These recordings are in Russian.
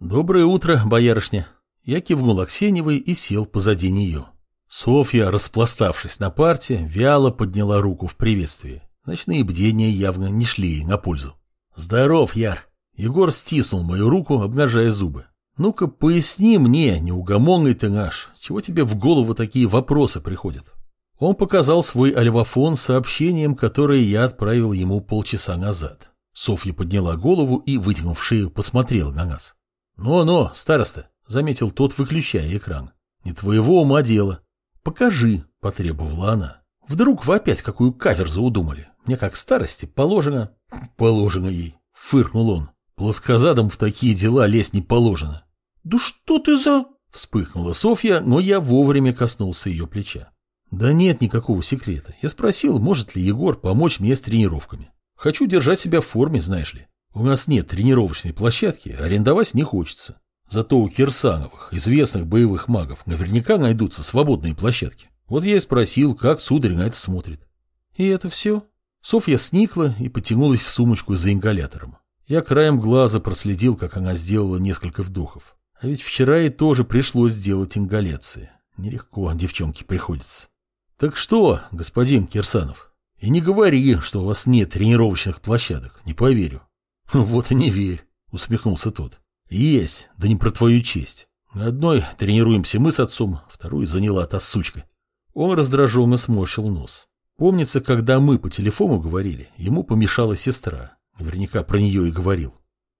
«Доброе утро, боярышня!» Я кивнул Аксеневой и сел позади нее. Софья, распластавшись на парте, вяло подняла руку в приветствии. Ночные бдения явно не шли ей на пользу. «Здоров, Яр!» Егор стиснул мою руку, обнажая зубы. «Ну-ка, поясни мне, неугомонный ты наш, чего тебе в голову такие вопросы приходят?» Он показал свой альвафон сообщением, которое я отправил ему полчаса назад. Софья подняла голову и, вытянув шею, посмотрела на нас. «Но-но, староста», — заметил тот, выключая экран. «Не твоего ума дело». «Покажи», — потребовала она. «Вдруг вы опять какую каверзу удумали? Мне как старости положено...» «Положено ей», — фыркнул он. «Плоскозадом в такие дела лезть не положено». «Да что ты за...» — вспыхнула Софья, но я вовремя коснулся ее плеча. «Да нет никакого секрета. Я спросил, может ли Егор помочь мне с тренировками. Хочу держать себя в форме, знаешь ли. У нас нет тренировочной площадки, арендовать не хочется. Зато у Кирсановых, известных боевых магов, наверняка найдутся свободные площадки. Вот я и спросил, как сударь на это смотрит. И это все? Софья сникла и потянулась в сумочку за ингалятором. Я краем глаза проследил, как она сделала несколько вдохов. А ведь вчера ей тоже пришлось сделать ингаляции. Нелегко девчонке приходится. Так что, господин Кирсанов, и не говори, что у вас нет тренировочных площадок, не поверю. «Вот и не верь», — усмехнулся тот. «Есть, да не про твою честь. Одной тренируемся мы с отцом, вторую заняла та сучка». Он раздраженно сморщил нос. Помнится, когда мы по телефону говорили, ему помешала сестра. Наверняка про нее и говорил.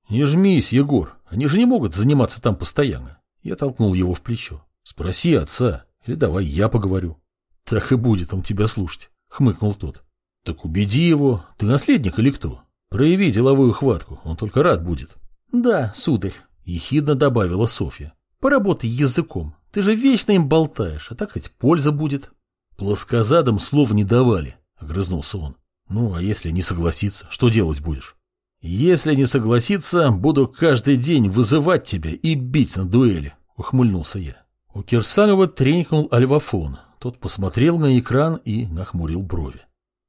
«Не жмись, Егор, они же не могут заниматься там постоянно». Я толкнул его в плечо. «Спроси отца, или давай я поговорю». «Так и будет он тебя слушать», — хмыкнул тот. «Так убеди его, ты наследник или кто?» Прояви деловую хватку, он только рад будет. Да, сударь, ехидно добавила Софья. Поработай языком. Ты же вечно им болтаешь, а так хоть польза будет. Плоскозадам слов не давали, огрызнулся он. Ну, а если не согласиться, что делать будешь? Если не согласиться, буду каждый день вызывать тебя и бить на дуэли, ухмыльнулся я. У Кирсанова тренькнул альвафон. Тот посмотрел на экран и нахмурил брови.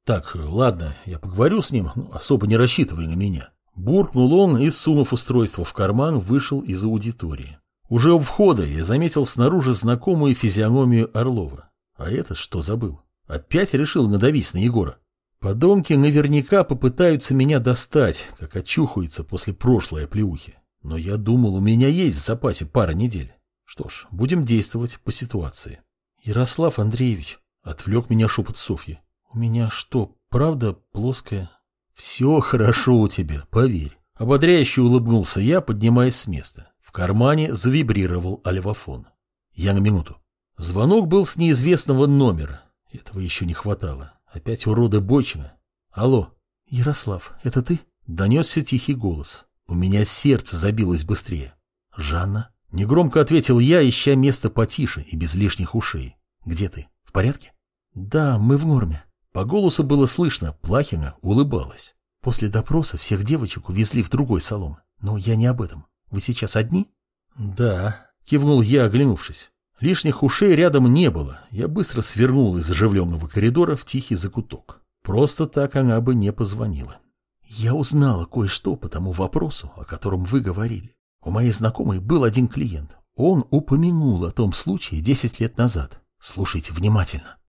Так, ладно, я поговорю с ним, ну, особо не рассчитывай на меня. Буркнул он и, сунув устройство в карман, вышел из аудитории. Уже у входа я заметил снаружи знакомую физиономию Орлова. А этот что забыл? Опять решил надавить на Егора. Подонки наверняка попытаются меня достать, как очухаются после прошлой оплеухи. Но я думал, у меня есть в запасе пара недель. Что ж, будем действовать по ситуации. Ярослав Андреевич, отвлек меня шепот Софьи. «У меня что, правда плоская?» «Все хорошо у тебя, поверь». Ободряюще улыбнулся я, поднимаясь с места. В кармане завибрировал альвафон. Я на минуту. Звонок был с неизвестного номера. Этого еще не хватало. Опять урода Бочина. Алло. Ярослав, это ты? Донесся тихий голос. У меня сердце забилось быстрее. Жанна? Негромко ответил я, ища место потише и без лишних ушей. Где ты? В порядке? Да, мы в норме. По голосу было слышно, Плахина улыбалась. После допроса всех девочек увезли в другой салон. Но я не об этом. Вы сейчас одни? Да, кивнул я, оглянувшись. Лишних ушей рядом не было. Я быстро свернул из оживленного коридора в тихий закуток. Просто так она бы не позвонила. Я узнала кое-что по тому вопросу, о котором вы говорили. У моей знакомой был один клиент. Он упомянул о том случае 10 лет назад. Слушайте внимательно.